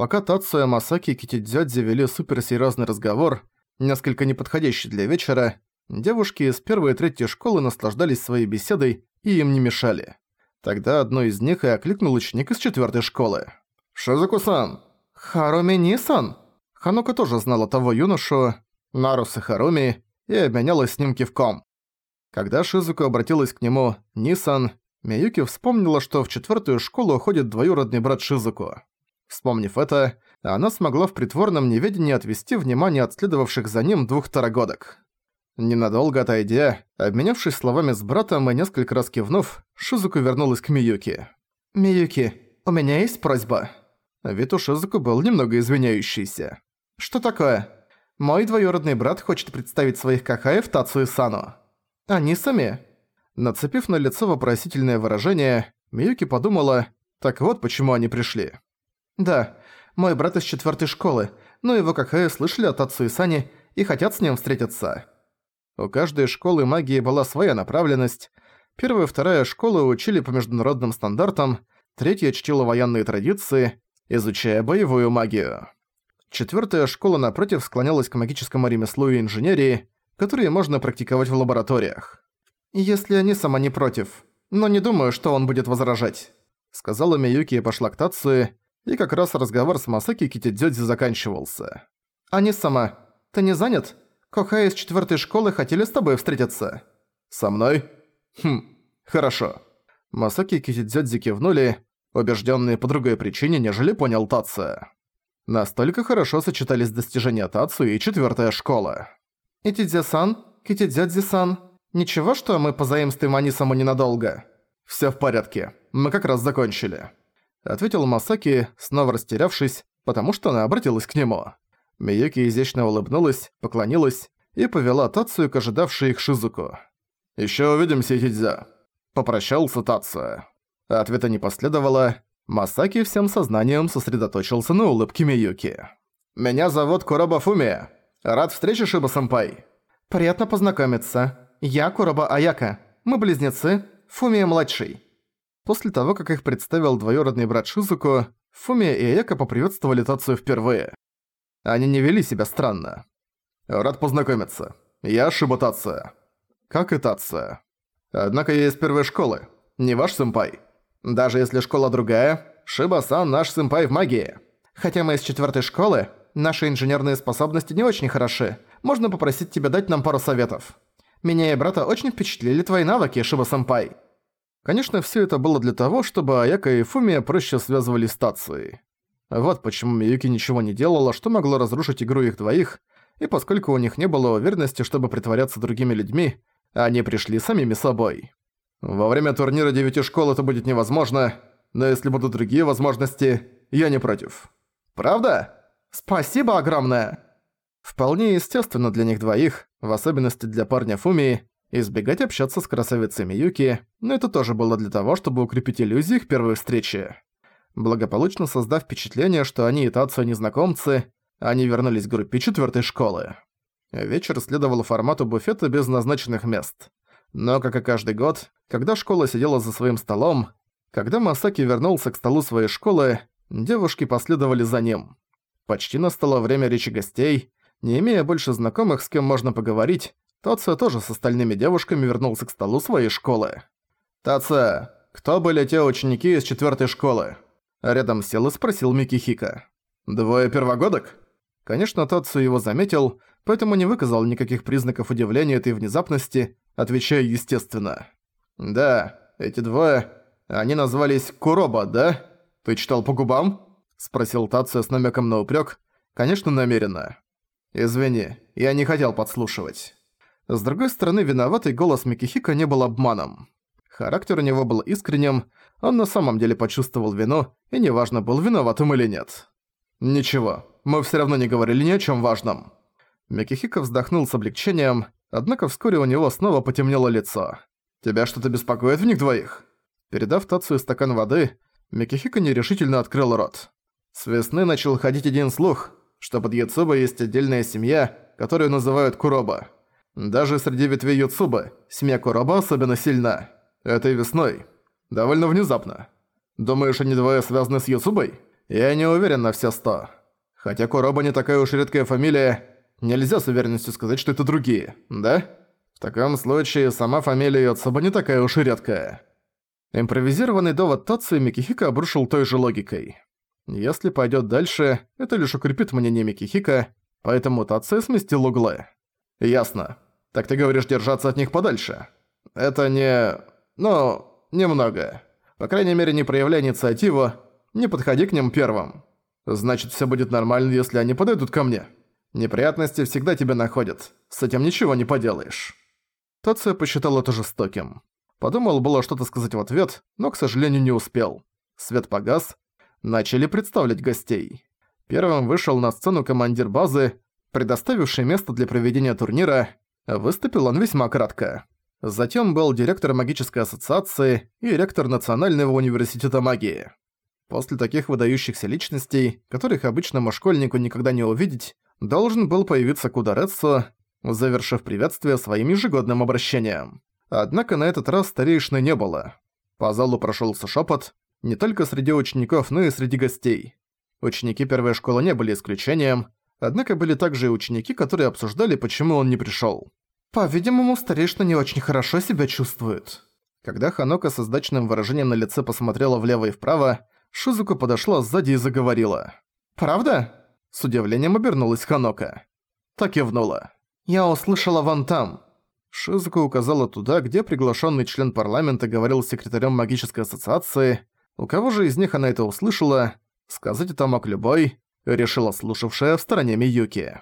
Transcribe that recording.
Пока Тацуя, Масаки и Китидзёдзи вели суперсерьёзный разговор, несколько неподходящий для вечера, девушки из первой и третьей школы наслаждались своей беседой и им не мешали. Тогда одной из них и окликнул ученик из четвёртой школы. «Шизуку-сан!» «Харуми Нисан!» Ханука тоже знала того юношу, Нарус Харуми, и обменялась с ним кивком. Когда Шизуку обратилась к нему «Нисан», Миюки вспомнила, что в четвертую школу ходит двоюродный брат Шизуку. Вспомнив это, она смогла в притворном неведении отвести внимание от следовавших за ним двух второгодок. Ненадолго отойдя, обменявшись словами с братом и несколько раз кивнув, Шизуку вернулась к Миюки. «Миюки, у меня есть просьба». Вид у Шизуку был немного извиняющийся. «Что такое?» «Мой двоюродный брат хочет представить своих какаев Тацу и Сану. Они сами». Нацепив на лицо вопросительное выражение, Миюки подумала, так вот почему они пришли. «Да, мой брат из четвёртой школы, но его какая слышали от отцу и Сани и хотят с ним встретиться». У каждой школы магии была своя направленность. Первая и вторая школы учили по международным стандартам, третья чтила военные традиции, изучая боевую магию. Четвёртая школа, напротив, склонялась к магическому ремеслу и инженерии, которые можно практиковать в лабораториях. «Если они сама не против, но не думаю, что он будет возражать», сказала Миюки и пошла к Тацуе, и как раз разговор с Масаки Китидзёдзи заканчивался. «Они сама. Ты не занят? Кохай из четвёртой школы хотели с тобой встретиться». «Со мной? Хм, хорошо». Масаки и Китидзёдзи кивнули, убеждённые по другой причине, нежели понял Тация. Настолько хорошо сочетались достижения Тацу и четвёртая школа. «Итидзя-сан, Китидзёдзи-сан, ничего, что мы позаимствуем Анисаму ненадолго?» «Всё в порядке, мы как раз закончили». Ответил Масаки, снова растерявшись, потому что она обратилась к нему. Миюки изящно улыбнулась, поклонилась и повела Тацию к ожидавшей их Шизуку. «Ещё увидимся, Итидзя», — попрощался Тация. Ответа не последовало. Масаки всем сознанием сосредоточился на улыбке Миюки. «Меня зовут Куроба Фумия. Рад встрече, Шиба-сэмпай». «Приятно познакомиться. Я Куроба Аяка. Мы близнецы. Фумия-младший». После того, как их представил двоюродный брат Шизуко, Фумия и Аяка поприветствовали Тацию впервые. Они не вели себя странно. «Рад познакомиться. Я Шиба Тация». «Как и Тация. Однако я из первой школы. Не ваш сэмпай. Даже если школа другая, Шиба-сан наш сэмпай в магии. Хотя мы из четвертой школы, наши инженерные способности не очень хороши. Можно попросить тебя дать нам пару советов. Меня и брата очень впечатлили твои навыки, Шиба-сэмпай». Конечно, все это было для того, чтобы Аяка и Фумия проще связывали стации. Вот почему Миюки ничего не делала, что могло разрушить игру их двоих, и поскольку у них не было уверенности, чтобы притворяться другими людьми, они пришли самими собой. Во время турнира девяти школ это будет невозможно, но если будут другие возможности, я не против. Правда? Спасибо огромное! Вполне естественно для них двоих, в особенности для парня Фумии, избегать общаться с красавицей Миюки, но это тоже было для того, чтобы укрепить иллюзии их первой встречи. Благополучно создав впечатление, что они и Тацу незнакомцы, они вернулись к группе четвертой школы. Вечер следовал формату буфета без назначенных мест. Но, как и каждый год, когда школа сидела за своим столом, когда Масаки вернулся к столу своей школы, девушки последовали за ним. Почти настало время речи гостей. Не имея больше знакомых, с кем можно поговорить, Тация тоже с остальными девушками вернулся к столу своей школы. «Тация, кто были те ученики из четвертой школы?» Рядом сел и спросил Микихика. «Двое первогодок?» Конечно, Тацу его заметил, поэтому не выказал никаких признаков удивления этой внезапности, отвечая естественно. «Да, эти двое, они назвались Куроба, да? Ты читал по губам?» Спросил Тацу с намеком на упрек, конечно, намеренно. «Извини, я не хотел подслушивать». С другой стороны, виноватый голос Микихика не был обманом. Характер у него был искренним, он на самом деле почувствовал вину, и неважно, был виноватым или нет. «Ничего, мы всё равно не говорили ни о чём важном». Микихика вздохнул с облегчением, однако вскоре у него снова потемнело лицо. «Тебя что-то беспокоит в них двоих?» Передав Тацию стакан воды, Микихика нерешительно открыл рот. С весны начал ходить один слух, что под Яцуба есть отдельная семья, которую называют Куроба. Даже среди ветвей Юцуба семья Куроба особенно сильна. Этой весной. Довольно внезапно. Думаешь, они двое связаны с Юцубой? Я не уверен на все сто. Хотя Куроба не такая уж редкая фамилия, нельзя с уверенностью сказать, что это другие, да? В таком случае сама фамилия Йоцуба не такая уж и редкая. Импровизированный довод Тацу Микихика обрушил той же логикой. Если пойдет дальше, это лишь укрепит мнение Микихика, поэтому Тацу сместил углы. Ясно. Так ты говоришь держаться от них подальше? Это не... ну, немного. По крайней мере, не проявляй инициативу, не подходи к ним первым. Значит, все будет нормально, если они подойдут ко мне. Неприятности всегда тебя находят. С этим ничего не поделаешь. Тация посчитал это жестоким. Подумал было что-то сказать в ответ, но, к сожалению, не успел. Свет погас. Начали представлять гостей. Первым вышел на сцену командир базы, предоставивший место для проведения турнира. Выступил он весьма кратко. Затем был директор магической ассоциации и ректор Национального университета магии. После таких выдающихся личностей, которых обычному школьнику никогда не увидеть, должен был появиться Кударецо, завершив приветствие своим ежегодным обращением. Однако на этот раз старейшины не было. По залу прошелся шепот не только среди учеников, но и среди гостей. Ученики первой школы не были исключением, однако были также и ученики, которые обсуждали, почему он не пришел. По-видимому, старейшина не очень хорошо себя чувствует. Когда Ханока со сдачным выражением на лице посмотрела влево и вправо, Шизука подошла сзади и заговорила. «Правда?» С удивлением обернулась Ханока. Так кивнула. «Я услышала вон там». Шизука указала туда, где приглашенный член парламента говорил с секретарем магической ассоциации. У кого же из них она это услышала? Сказать это мог любой, решила слушавшая в стороне Миюки.